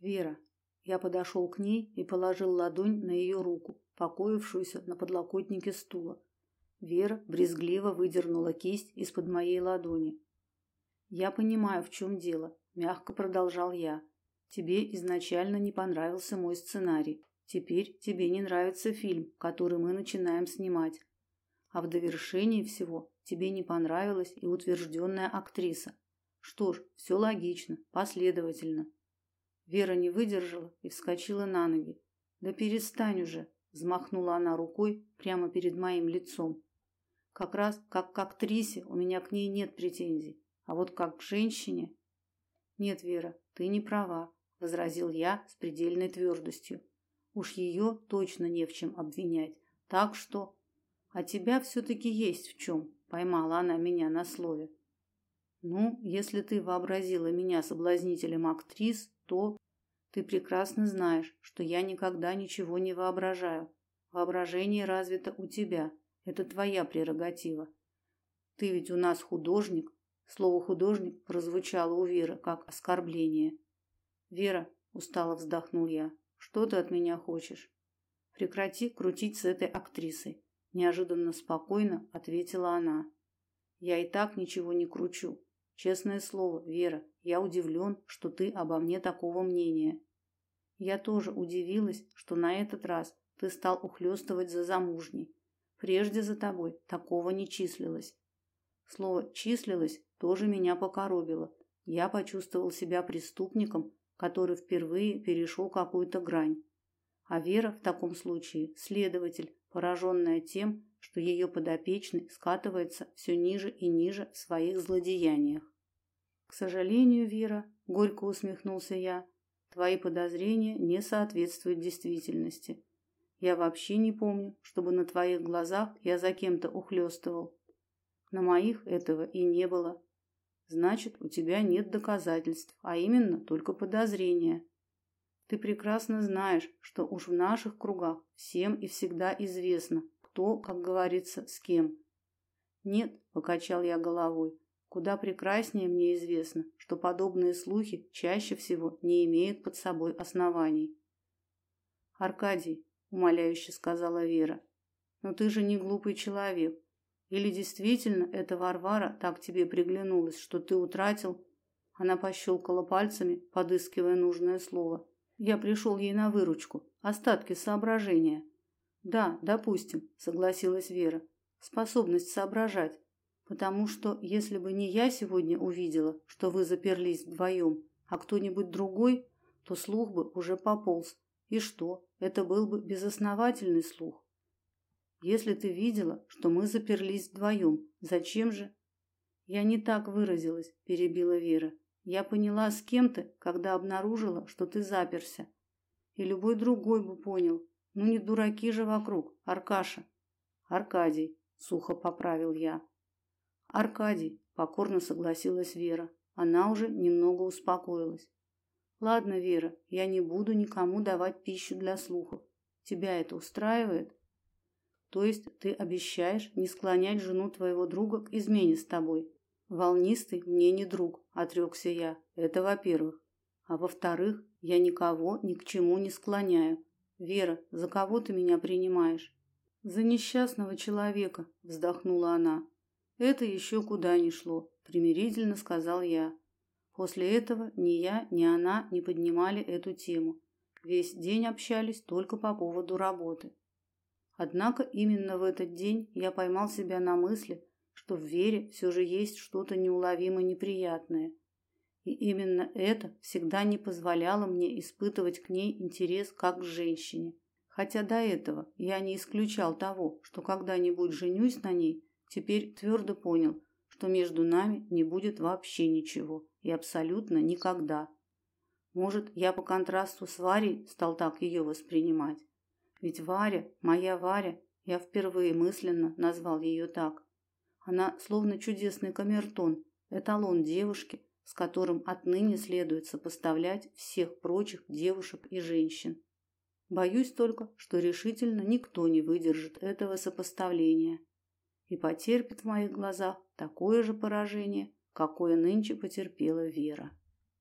Вера. Я подошел к ней и положил ладонь на ее руку, покоившуюся на подлокотнике стула. Вера брезгливо выдернула кисть из-под моей ладони. Я понимаю, в чем дело, мягко продолжал я. Тебе изначально не понравился мой сценарий. Теперь тебе не нравится фильм, который мы начинаем снимать. А в довершении всего тебе не понравилась и утвержденная актриса. Что ж, все логично, последовательно. Вера не выдержала и вскочила на ноги. Да перестань уже, взмахнула она рукой прямо перед моим лицом. Как раз как к актрисе у меня к ней нет претензий, а вот как к женщине Нет, Вера, ты не права, возразил я с предельной твердостью. Уж ее точно не в чем обвинять. Так что а тебя все таки есть в чем, поймала она меня на слове. Ну, если ты вообразила меня соблазнителем актрис, то ты прекрасно знаешь, что я никогда ничего не воображаю. Воображение развито у тебя. Это твоя прерогатива. Ты ведь у нас художник. Слово художник прозвучало у Веры как оскорбление. Вера, устало вздохнул я. Что ты от меня хочешь? Прекрати крутить с этой актрисой, неожиданно спокойно ответила она. Я и так ничего не кручу. Честное слово, Вера, я удивлен, что ты обо мне такого мнения. Я тоже удивилась, что на этот раз ты стал ухлёстывать за замужней. Прежде за тобой такого не числилось. Слово числилось тоже меня покоробило. Я почувствовал себя преступником, который впервые перешел какую-то грань. А Вера в таком случае следователь, пораженная тем, что ее подопечный скатывается все ниже и ниже в своих злодеяниях. К сожалению, Вера, горько усмехнулся я, твои подозрения не соответствуют действительности. Я вообще не помню, чтобы на твоих глазах я за кем-то ухлёстывал. На моих этого и не было. Значит, у тебя нет доказательств, а именно только подозрения. Ты прекрасно знаешь, что уж в наших кругах всем и всегда известно, кто, как говорится, с кем. Нет, покачал я головой. Куда прекраснее мне известно, что подобные слухи чаще всего не имеют под собой оснований. Аркадий, умоляюще сказала Вера. Но ты же не глупый человек. Или действительно эта Варвара так тебе приглянулась, что ты утратил? Она пощелкала пальцами, подыскивая нужное слово. Я пришел ей на выручку. Остатки соображения. Да, допустим, согласилась Вера. Способность соображать. Потому что если бы не я сегодня увидела, что вы заперлись вдвоем, а кто-нибудь другой, то слух бы уже пополз. И что? Это был бы безосновательный слух. Если ты видела, что мы заперлись вдвоем, зачем же? Я не так выразилась, перебила Вера. Я поняла, с кем ты, когда обнаружила, что ты заперся. И любой другой бы понял. Ну не дураки же вокруг, Аркаша. Аркадий, сухо поправил я. Аркадий, покорно согласилась Вера. Она уже немного успокоилась. Ладно, Вера, я не буду никому давать пищу для слухов. Тебя это устраивает? То есть ты обещаешь не склонять жену твоего друга к измене с тобой? Волнистый мне не друг, отрекся я. Это во-первых. А во-вторых, я никого ни к чему не склоняю. Вера, за кого ты меня принимаешь? За несчастного человека, вздохнула она. Это еще куда ни шло, примирительно сказал я. После этого ни я, ни она не поднимали эту тему. Весь день общались только по поводу работы. Однако именно в этот день я поймал себя на мысли, что в Вере все же есть что-то неуловимо неприятное. И именно это всегда не позволяло мне испытывать к ней интерес как к женщине. Хотя до этого я не исключал того, что когда-нибудь женюсь на ней, теперь твердо понял, что между нами не будет вообще ничего и абсолютно никогда. Может, я по контрасту с Варей стал так ее воспринимать. Ведь Варя, моя Варя, я впервые мысленно назвал ее так. Она словно чудесный камертон, эталон девушки, с которым отныне следует сопоставлять всех прочих девушек и женщин. Боюсь только, что решительно никто не выдержит этого сопоставления и потерпит в моих глазах такое же поражение, какое нынче потерпела Вера.